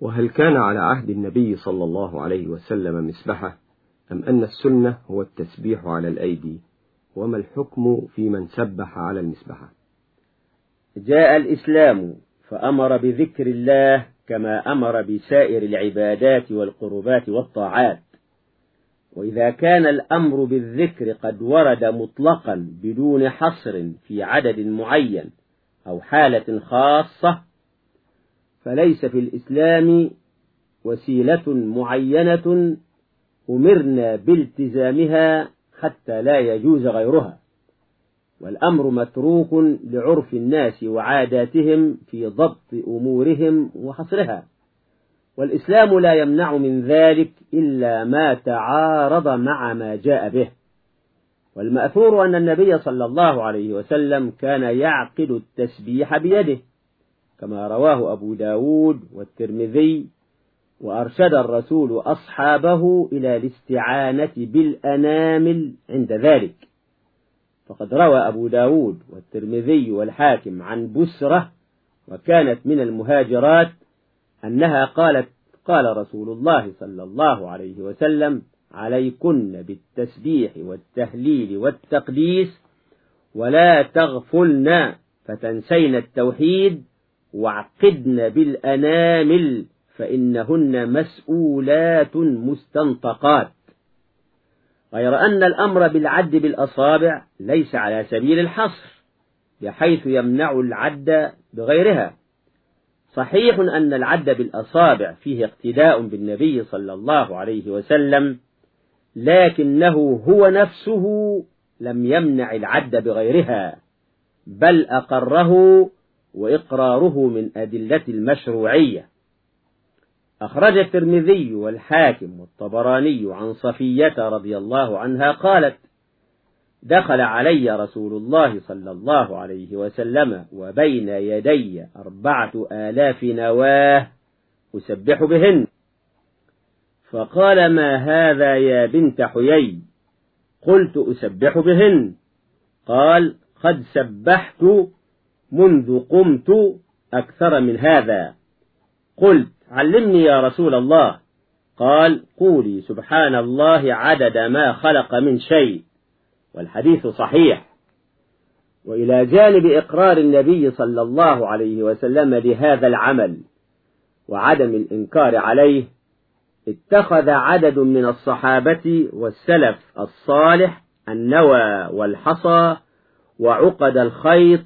وهل كان على عهد النبي صلى الله عليه وسلم مسبحة أم أن السنة هو التسبيح على الأيدي وما الحكم في من سبح على المسبحة جاء الإسلام فأمر بذكر الله كما أمر بسائر العبادات والقربات والطاعات. وإذا كان الأمر بالذكر قد ورد مطلقا بدون حصر في عدد معين أو حالة خاصة فليس في الإسلام وسيلة معينة أمرنا بالتزامها حتى لا يجوز غيرها. والأمر متروك لعرف الناس وعاداتهم في ضبط أمورهم وحصرها. والإسلام لا يمنع من ذلك إلا ما تعارض مع ما جاء به. والمأثور أن النبي صلى الله عليه وسلم كان يعقد التسبيح بيده. كما رواه أبو داود والترمذي وأرشد الرسول أصحابه إلى الاستعانة بالأنامل عند ذلك. فقد روى أبو داود والترمذي والحاكم عن بسرة وكانت من المهاجرات أنها قالت قال رسول الله صلى الله عليه وسلم عليكن بالتسبيح والتهليل والتقديس ولا تغفلن فتنسين التوحيد واعقدن بالأنامل فإنهن مسؤولات مستنطقات. غير أن الأمر بالعد بالأصابع ليس على سبيل الحصر بحيث يمنع العد بغيرها. صحيح أن العد بالأصابع فيه اقتداء بالنبي صلى الله عليه وسلم لكنه هو نفسه لم يمنع العد بغيرها بل أقره وإقراره من أدلة المشروعية. أخرج الترمذي والحاكم والطبراني عن صفية رضي الله عنها قالت دخل علي رسول الله صلى الله عليه وسلم وبين يدي أربعة آلاف نواة أسبح بهن. فقال ما هذا يا بنت حيي؟ قلت أسبح بهن. قال قد سبحت منذ قمت أكثر من هذا. قلت علمني يا رسول الله. قال قولي سبحان الله عدد ما خلق من شيء. والحديث صحيح. وإلى جانب إقرار النبي صلى الله عليه وسلم لهذا العمل وعدم الإنكار عليه اتخذ عدد من الصحابة والسلف الصالح النوى والحصى وعقد الخيط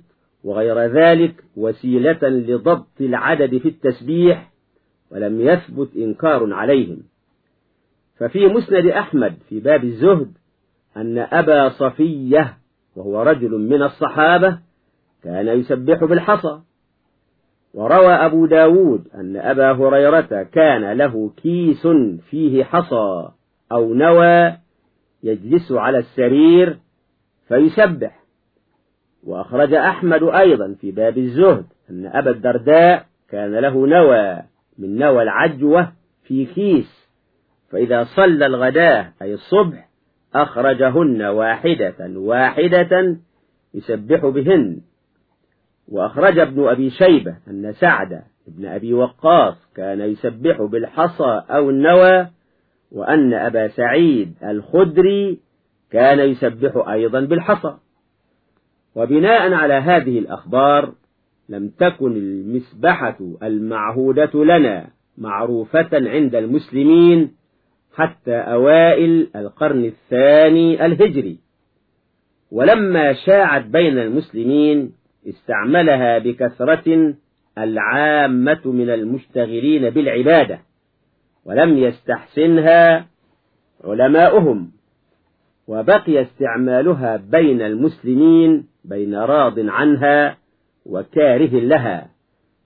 وغير ذلك وسيلة لضبط العدد في التسبيح ولم يثبت إنكار عليهم. ففي مسند أحمد في باب الزهد أن أبا صفية وهو رجل من الصحابة كان يسبح بالحصى. وروى أبو داود أن أبا هريرة كان له كيس فيه حصى أو نوى يجلس على السرير فيسبح. وأخرج أحمد أيضا في باب الزهد أن أبا الدرداء كان له نوى من نوى العجوة في كيس فإذا صلى الغداء أي الصبح أخرجهن واحدة واحدة يسبح بهن. وأخرج ابن أبي شيبة أن سعد ابن أبي وقاص كان يسبح بالحصى أو النوى وأن أبا سعيد الخدري كان يسبح أيضا بالحصى. وبناء على هذه الأخبار لم تكن المسبحة المعهودة لنا معروفة عند المسلمين حتى أوائل القرن الثاني الهجري. ولما شاعت بين المسلمين استعملها بكثرة العامة من المشتغلين بالعبادة ولم يستحسنها علماؤهم. وبقي استعمالها بين المسلمين بين راض عنها وكاره لها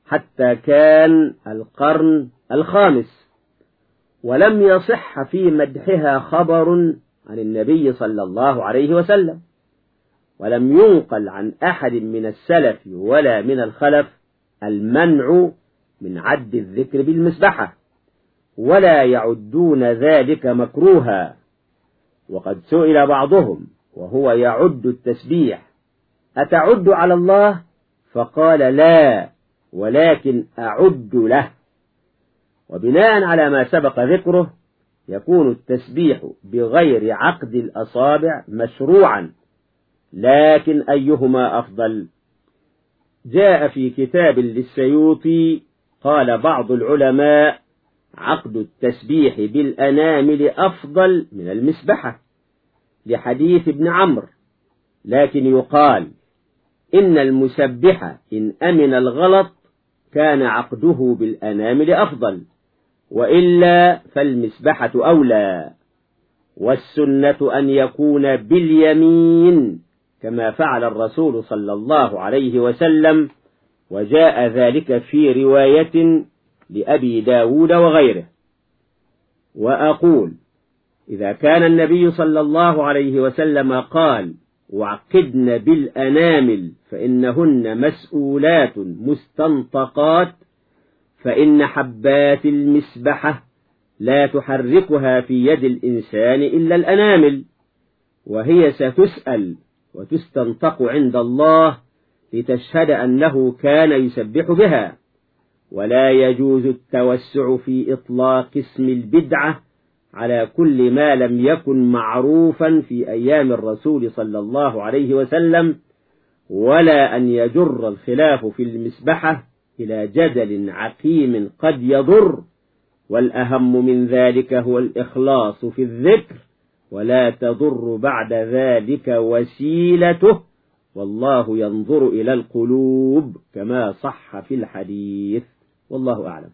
حتى كان القرن الخامس. ولم يصح في مدحها خبر عن النبي صلى الله عليه وسلم. ولم ينقل عن أحد من السلف ولا من الخلف المنع من عد الذكر بالمسبحة ولا يعدون ذلك مكروها. وقد سئل بعضهم وهو يعد التسبيح. أتعد على الله؟ فقال لا ولكن أعد له. وبناء على ما سبق ذكره يكون التسبيح بغير عقد الأصابع مشروعا لكن أيهما أفضل؟ جاء في كتاب للسيوطي قال بعض العلماء عقد التسبيح بالأنامل أفضل من المسبحة لحديث ابن عمرو لكن يقال إن المسبح إن أمن الغلط كان عقده بالأنامل أفضل وإلا فالمسبحة أولى والسنة أن يكون باليمين كما فعل الرسول صلى الله عليه وسلم وجاء ذلك في رواية لأبي داود وغيره. وأقول إذا كان النبي صلى الله عليه وسلم قال وعقدن بالأنامل فإنهن مسؤولات مستنطقات فإن حبات المسبحة لا تحركها في يد الإنسان إلا الأنامل وهي ستسأل وتستنطق عند الله لتشهد أنه كان يسبح بها ولا يجوز التوسع في إطلاق اسم البدعة على كل ما لم يكن معروفا في أيام الرسول صلى الله عليه وسلم ولا أن يجر الخلاف في المسبحة إلى جدل عقيم قد يضر والأهم من ذلك هو الإخلاص في الذكر ولا تضر بعد ذلك وسيلته والله ينظر إلى القلوب كما صح في الحديث والله أعلم.